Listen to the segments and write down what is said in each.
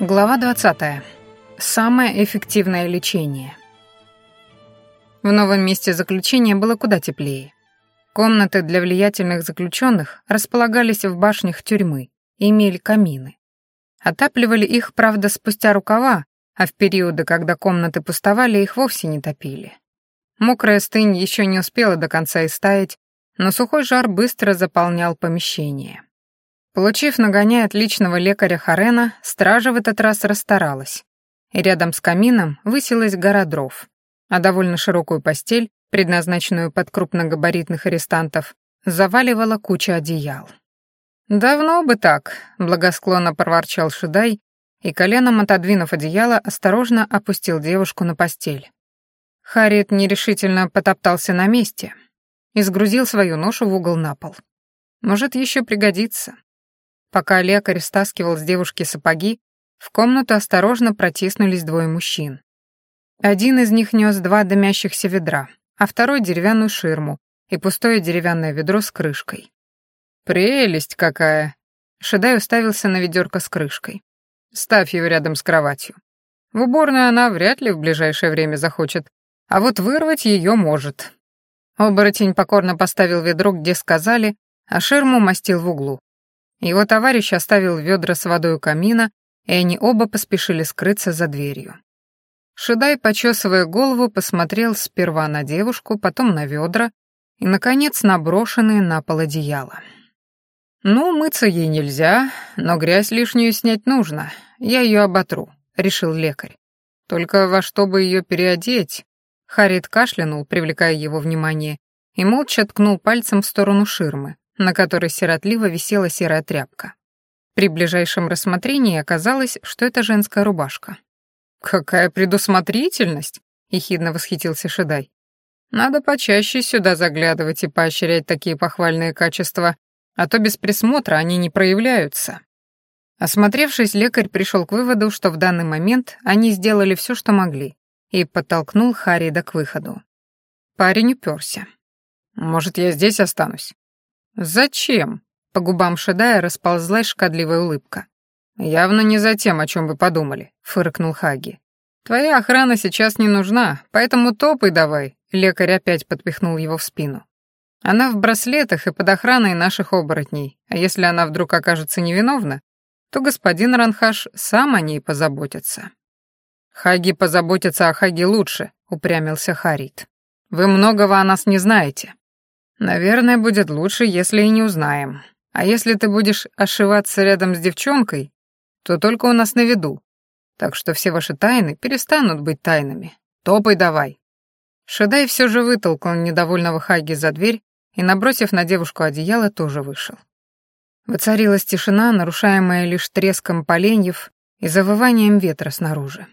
Глава 20. Самое эффективное лечение. В новом месте заключения было куда теплее. Комнаты для влиятельных заключенных располагались в башнях тюрьмы и имели камины. Отапливали их, правда, спустя рукава, а в периоды, когда комнаты пустовали, их вовсе не топили. Мокрая стынь еще не успела до конца истаять, но сухой жар быстро заполнял помещение. Получив нагоняя от личного лекаря Харена, стража в этот раз расстаралась. И рядом с камином высилась гора дров, а довольно широкую постель, предназначенную под крупногабаритных арестантов, заваливала куча одеял. «Давно бы так», — благосклонно проворчал Шидай, и коленом отодвинув одеяло, осторожно опустил девушку на постель. Харриет нерешительно потоптался на месте и сгрузил свою ношу в угол на пол. «Может, еще пригодится». Пока лекарь стаскивал с девушки сапоги, в комнату осторожно протиснулись двое мужчин. Один из них нес два дымящихся ведра, а второй — деревянную ширму и пустое деревянное ведро с крышкой. «Прелесть какая!» Шедай уставился на ведерко с крышкой. «Ставь его рядом с кроватью. В уборную она вряд ли в ближайшее время захочет, а вот вырвать ее может». Оборотень покорно поставил ведро, где сказали, а ширму мастил в углу. Его товарищ оставил ведра с водой у камина, и они оба поспешили скрыться за дверью. Шидай, почесывая голову, посмотрел сперва на девушку, потом на ведра и, наконец, на брошенные на пол одеяла. «Ну, мыться ей нельзя, но грязь лишнюю снять нужно. Я ее оботру», — решил лекарь. «Только во что бы ее переодеть?» Харит кашлянул, привлекая его внимание, и молча ткнул пальцем в сторону ширмы, на которой сиротливо висела серая тряпка. При ближайшем рассмотрении оказалось, что это женская рубашка. «Какая предусмотрительность!» — ехидно восхитился Шедай. «Надо почаще сюда заглядывать и поощрять такие похвальные качества, а то без присмотра они не проявляются». Осмотревшись, лекарь пришел к выводу, что в данный момент они сделали все, что могли, и подтолкнул Харида к выходу. Парень уперся. «Может, я здесь останусь?» «Зачем?» — по губам Шедая расползлась шкадливая улыбка. «Явно не за тем, о чем вы подумали», — фыркнул Хаги. «Твоя охрана сейчас не нужна, поэтому топай давай», — лекарь опять подпихнул его в спину. «Она в браслетах и под охраной наших оборотней, а если она вдруг окажется невиновна, то господин Ранхаш сам о ней позаботится». «Хаги позаботится о Хаги лучше», — упрямился Харит. «Вы многого о нас не знаете». Наверное, будет лучше, если и не узнаем. А если ты будешь ошиваться рядом с девчонкой, то только у нас на виду. Так что все ваши тайны перестанут быть тайнами. Топай давай. Шедай все же вытолкнул недовольного Хаги за дверь и, набросив на девушку одеяло, тоже вышел. Воцарилась тишина, нарушаемая лишь треском поленьев и завыванием ветра снаружи.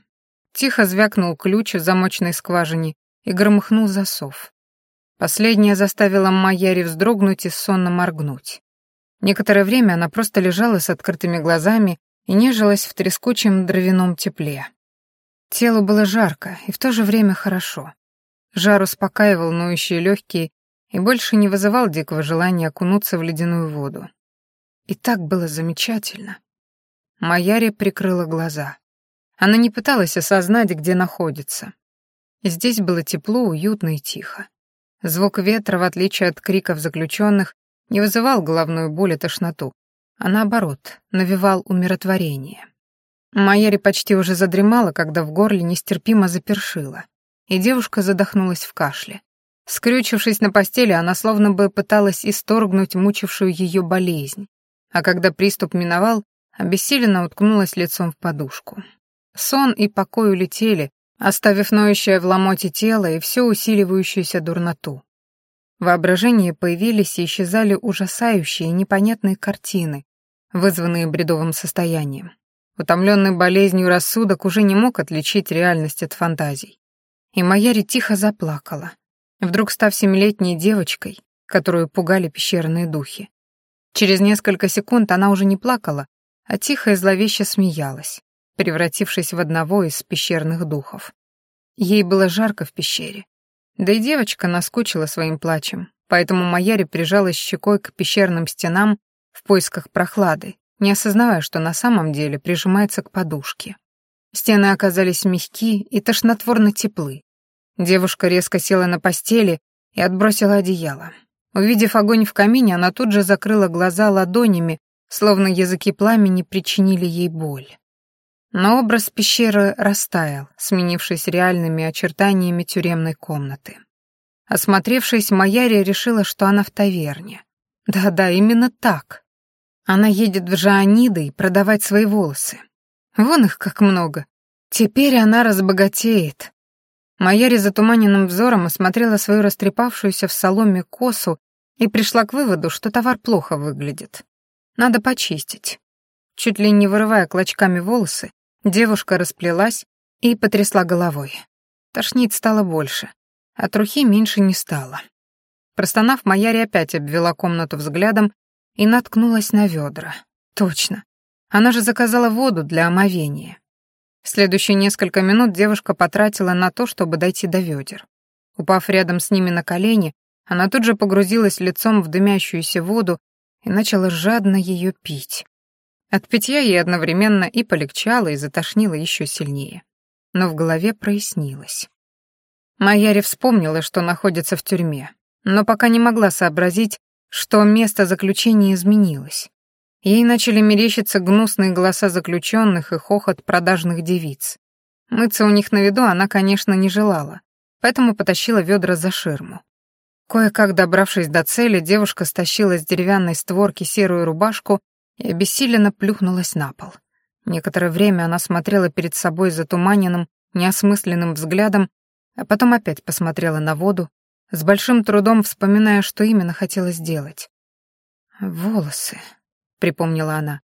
Тихо звякнул ключ в замочной скважине и громыхнул засов. Последняя заставила Майяри вздрогнуть и сонно моргнуть. Некоторое время она просто лежала с открытыми глазами и нежилась в трескучем дровяном тепле. Телу было жарко и в то же время хорошо. Жар успокаивал ноющие легкие и больше не вызывал дикого желания окунуться в ледяную воду. И так было замечательно. Майяри прикрыла глаза. Она не пыталась осознать, где находится. Здесь было тепло, уютно и тихо. Звук ветра, в отличие от криков заключенных, не вызывал головную боль и тошноту, а наоборот, навевал умиротворение. Майяри почти уже задремала, когда в горле нестерпимо запершило, и девушка задохнулась в кашле. Скрючившись на постели, она словно бы пыталась исторгнуть мучившую ее болезнь, а когда приступ миновал, обессиленно уткнулась лицом в подушку. Сон и покой улетели, оставив ноющее в ломоте тело и всю усиливающуюся дурноту. В воображении появились и исчезали ужасающие непонятные картины, вызванные бредовым состоянием. Утомленный болезнью рассудок уже не мог отличить реальность от фантазий. И Маяри тихо заплакала, вдруг став семилетней девочкой, которую пугали пещерные духи. Через несколько секунд она уже не плакала, а тихо и зловеще смеялась превратившись в одного из пещерных духов. Ей было жарко в пещере. Да и девочка наскучила своим плачем, поэтому Маяри прижалась щекой к пещерным стенам в поисках прохлады не осознавая, что на самом деле прижимается к подушке. Стены оказались мягки и тошнотворно теплы. Девушка резко села на постели и отбросила одеяло. Увидев огонь в камине, она тут же закрыла глаза ладонями, словно языки пламени причинили ей боль. Но образ пещеры растаял, сменившись реальными очертаниями тюремной комнаты. Осмотревшись, Маяри решила, что она в таверне. Да-да, именно так. Она едет в Жааниды продавать свои волосы. Вон их как много. Теперь она разбогатеет. Маяри затуманенным взором осмотрела свою растрепавшуюся в соломе косу и пришла к выводу, что товар плохо выглядит. Надо почистить. Чуть ли не вырывая клочками волосы, девушка расплелась и потрясла головой. Тошнить стало больше, а трухи меньше не стало. Простонав, Маяри опять обвела комнату взглядом и наткнулась на ведра. Точно. Она же заказала воду для омовения. Следующие несколько минут девушка потратила на то, чтобы дойти до ведер. Упав рядом с ними на колени, она тут же погрузилась лицом в дымящуюся воду и начала жадно ее пить. От питья ей одновременно и полегчало, и затошнило еще сильнее. Но в голове прояснилось. Майяри вспомнила, что находится в тюрьме, но пока не могла сообразить, что место заключения изменилось. Ей начали мерещиться гнусные голоса заключенных и хохот продажных девиц. Мыться у них на виду она, конечно, не желала, поэтому потащила ведра за ширму. Кое-как добравшись до цели, девушка стащила с деревянной створки серую рубашку и обессиленно плюхнулась на пол. Некоторое время она смотрела перед собой затуманенным, неосмысленным взглядом, а потом опять посмотрела на воду, с большим трудом вспоминая, что именно хотела сделать. «Волосы», — припомнила она.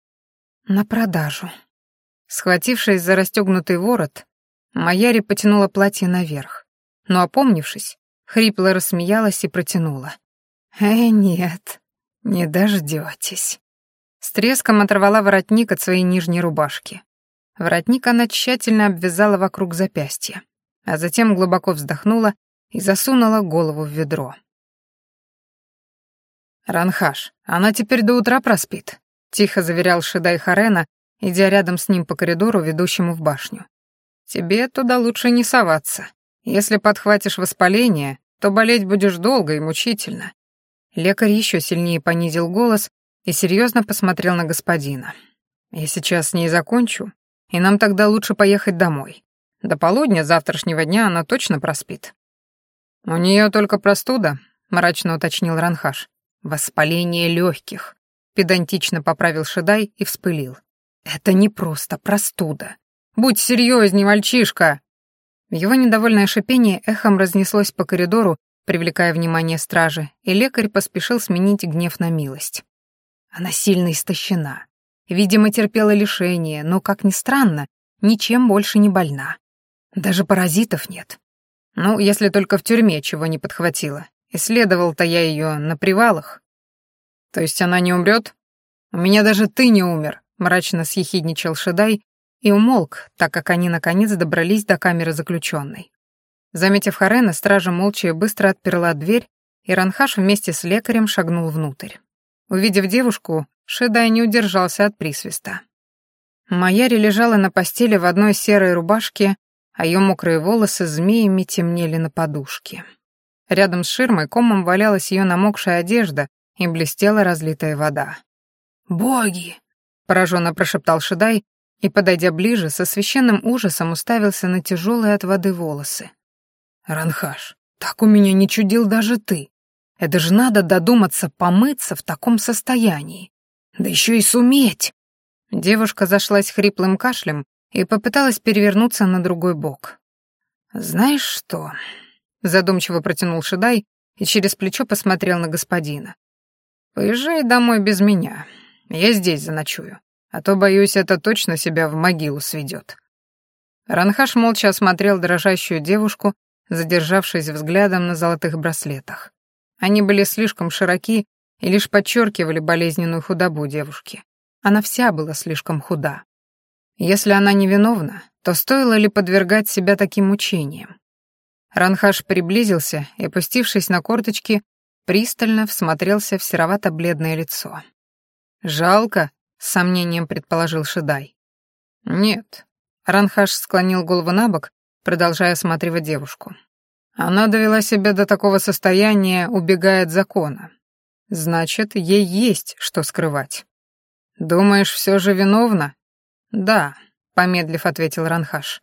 «На продажу». Схватившись за расстегнутый ворот, Маяри потянула платье наверх, но, опомнившись, хрипло рассмеялась и протянула. «Э, нет, не дождётесь». С треском оторвала воротник от своей нижней рубашки. Воротник она тщательно обвязала вокруг запястья, а затем глубоко вздохнула и засунула голову в ведро. «Ранхаш, она теперь до утра проспит», — тихо заверял Шидай Харена, идя рядом с ним по коридору, ведущему в башню. «Тебе туда лучше не соваться. Если подхватишь воспаление, то болеть будешь долго и мучительно». Лекарь еще сильнее понизил голос и серьезно посмотрел на господина. «Я сейчас с ней закончу, и нам тогда лучше поехать домой. До полудня завтрашнего дня она точно проспит». «У нее только простуда», — мрачно уточнил Ранхаш. «Воспаление легких», — педантично поправил Шедай и вспылил. «Это не просто простуда. Будь серьезней, мальчишка!» Его недовольное шипение эхом разнеслось по коридору, привлекая внимание стражи, и лекарь поспешил сменить гнев на милость. Она сильно истощена. Видимо, терпела лишение, но, как ни странно, ничем больше не больна. Даже паразитов нет. Ну, если только в тюрьме чего не подхватила. Исследовал-то я ее на привалах. То есть она не умрет? У меня даже ты не умер, мрачно съехидничал Шедай и умолк, так как они наконец добрались до камеры заключенной. Заметив Харена, стража молча и быстро отперла дверь, и Ранхаш вместе с лекарем шагнул внутрь. Увидев девушку, Шедай не удержался от присвиста. Маяри лежала на постели в одной серой рубашке, а ее мокрые волосы змеями темнели на подушке. Рядом с ширмой комом валялась ее намокшая одежда и блестела разлитая вода. «Боги!» — пораженно прошептал Шедай и, подойдя ближе, со священным ужасом уставился на тяжелые от воды волосы. «Ранхаш, так у меня не чудил даже ты. Это же надо додуматься помыться в таком состоянии. Да еще и суметь!» Девушка зашлась хриплым кашлем и попыталась перевернуться на другой бок. «Знаешь что?» Задумчиво протянул Шедай и через плечо посмотрел на господина. «Поезжай домой без меня. Я здесь заночую. А то, боюсь, это точно себя в могилу сведет». Ранхаш молча осмотрел дрожащую девушку, задержавшись взглядом на золотых браслетах. Они были слишком широки и лишь подчеркивали болезненную худобу девушки. Она вся была слишком худа. Если она невиновна, то стоило ли подвергать себя таким мучениям? Ранхаш приблизился и, опустившись на корточки, пристально всмотрелся в серовато-бледное лицо. «Жалко», с сомнением предположил Шидай. Нет. Ранхаш склонил голову на бок, продолжая осматривать девушку. Она довела себя до такого состояния, убегая от закона. Значит, ей есть что скрывать. Думаешь, все же виновна? Да, помедлив ответил Ранхаш.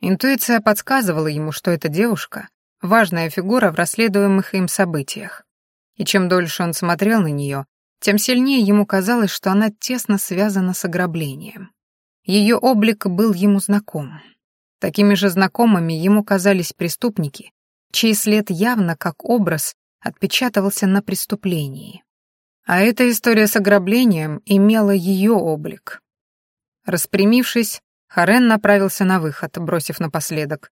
Интуиция подсказывала ему, что эта девушка — важная фигура в расследуемых им событиях. И чем дольше он смотрел на нее, тем сильнее ему казалось, что она тесно связана с ограблением. Ее облик был ему знаком. Такими же знакомыми ему казались преступники, чей след явно как образ отпечатывался на преступлении. А эта история с ограблением имела ее облик. Распрямившись, Харен направился на выход, бросив напоследок.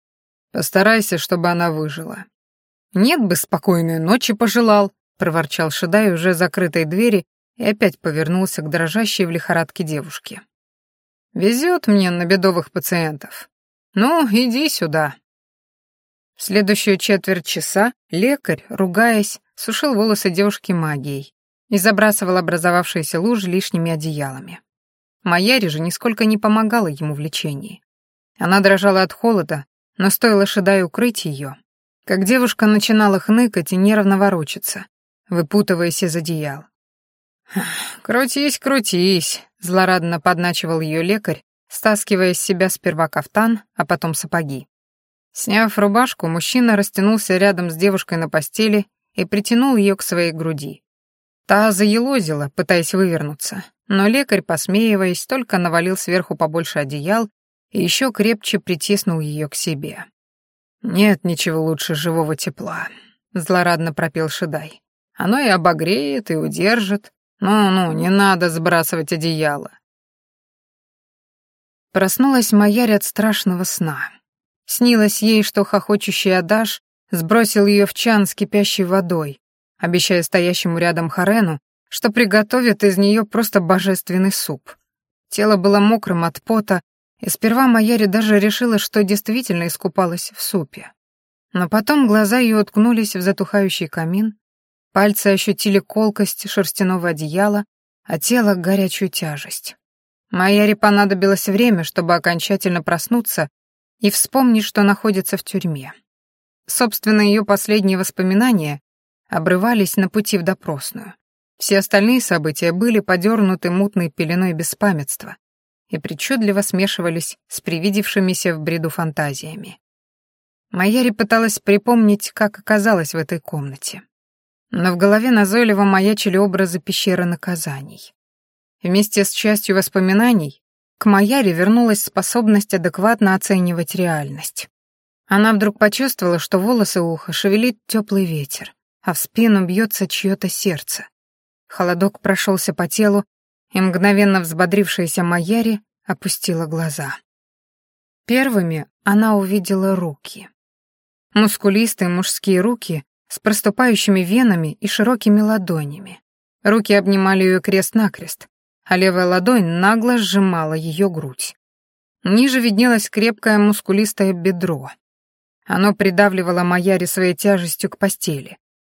«Постарайся, чтобы она выжила». «Нет бы спокойной ночи пожелал», — проворчал Шедай уже закрытой двери и опять повернулся к дрожащей в лихорадке девушке. «Везет мне на бедовых пациентов. Ну, иди сюда». Следующую четверть часа лекарь, ругаясь, сушил волосы девушки магией и забрасывал образовавшиеся лужи лишними одеялами. Маяри же нисколько не помогала ему в лечении. Она дрожала от холода, но стоило Шедай укрыть ее, как девушка начинала хныкать и нервно ворочаться, выпутываясь из одеял. «Крутись, крутись», — злорадно подначивал ее лекарь, стаскивая с себя сперва кафтан, а потом сапоги. Сняв рубашку, мужчина растянулся рядом с девушкой на постели и притянул ее к своей груди. Та заелозила, пытаясь вывернуться, но лекарь, посмеиваясь, только навалил сверху побольше одеял и еще крепче притиснул ее к себе. «Нет ничего лучше живого тепла», — злорадно пропел Шидай. «Оно и обогреет, и удержит. Ну-ну, не надо сбрасывать одеяло». Проснулась Майярь от страшного сна. Снилось ей, что хохочущий Адаш сбросил ее в чан с кипящей водой, обещая стоящему рядом Харену, что приготовит из нее просто божественный суп. Тело было мокрым от пота, и сперва Майяри даже решила, что действительно искупалась в супе. Но потом глаза ее уткнулись в затухающий камин, пальцы ощутили колкость шерстяного одеяла, а тело — горячую тяжесть. Майяре понадобилось время, чтобы окончательно проснуться и вспомнить, что находится в тюрьме. Собственно, ее последние воспоминания обрывались на пути в допросную. Все остальные события были подернуты мутной пеленой беспамятства и причудливо смешивались с привидевшимися в бреду фантазиями. Майяри пыталась припомнить, как оказалась в этой комнате. Но в голове назойливо маячили образы пещеры наказаний. Вместе с частью воспоминаний к Майяре вернулась способность адекватно оценивать реальность. Она вдруг почувствовала, что волосы уха шевелит теплый ветер, а в спину бьется чье-то сердце. Холодок прошелся по телу, и мгновенно взбодрившаяся Майяри опустила глаза. Первыми она увидела руки. Мускулистые мужские руки с проступающими венами и широкими ладонями. Руки обнимали ее крест-накрест, а левая ладонь нагло сжимала ее грудь. Ниже виднелось крепкое мускулистое бедро. Оно придавливало Маяри своей тяжестью к постели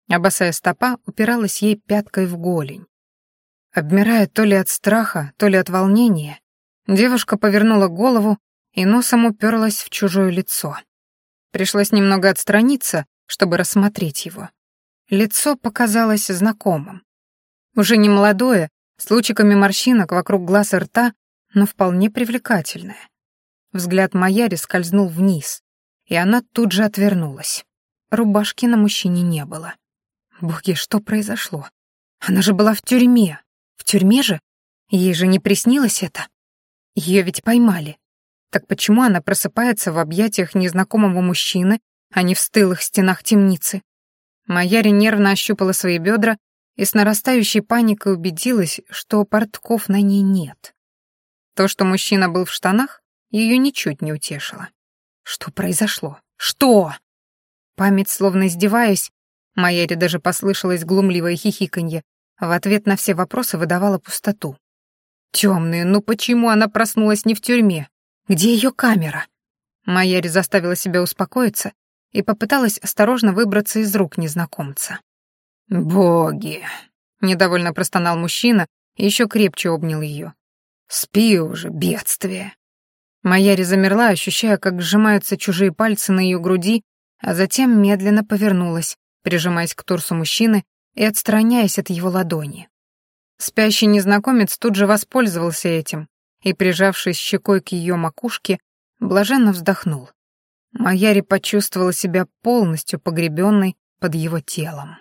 а босая стопа упиралась ей пяткой в голень. Обмирая то ли от страха, то ли от волнения, девушка повернула голову и носом уперлась в чужое лицо. Пришлось немного отстраниться, чтобы рассмотреть его. Лицо показалось знакомым. Уже не молодое, с лучиками морщинок вокруг глаз и рта, но вполне привлекательное. Взгляд Маяри скользнул вниз, и она тут же отвернулась. Рубашки на мужчине не было. Боги, что произошло? Она же была в тюрьме. В тюрьме же? Ей же не приснилось это. Ее ведь поймали. Так почему она просыпается в объятиях незнакомого мужчины, а не в стылых стенах темницы? Маяри нервно ощупала свои бедра и с нарастающей паникой убедилась, что портков на ней нет. То, что мужчина был в штанах, ее ничуть не утешило. Что произошло? Что? Память, словно издеваясь, Майяре даже послышалось глумливое хихиканье. В ответ на все вопросы выдавала пустоту. Темные, ну почему она проснулась не в тюрьме? Где ее камера? Майяре заставила себя успокоиться и попыталась осторожно выбраться из рук незнакомца. «Боги!» — недовольно простонал мужчина, и еще крепче обнял ее. «Спи уже, бедствие!» Маяри замерла, ощущая, как сжимаются чужие пальцы на ее груди, а затем медленно повернулась, прижимаясь к торсу мужчины и отстраняясь от его ладони. Спящий незнакомец тут же воспользовался этим и, прижавшись щекой к ее макушке, блаженно вздохнул. Маяри почувствовала себя полностью погребенной под его телом.